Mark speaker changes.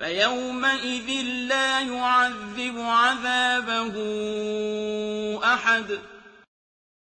Speaker 1: فَيَوْمَئِذٍ لَّا يُعَذِّبُ عَذَابَهُ أَحَدٌ.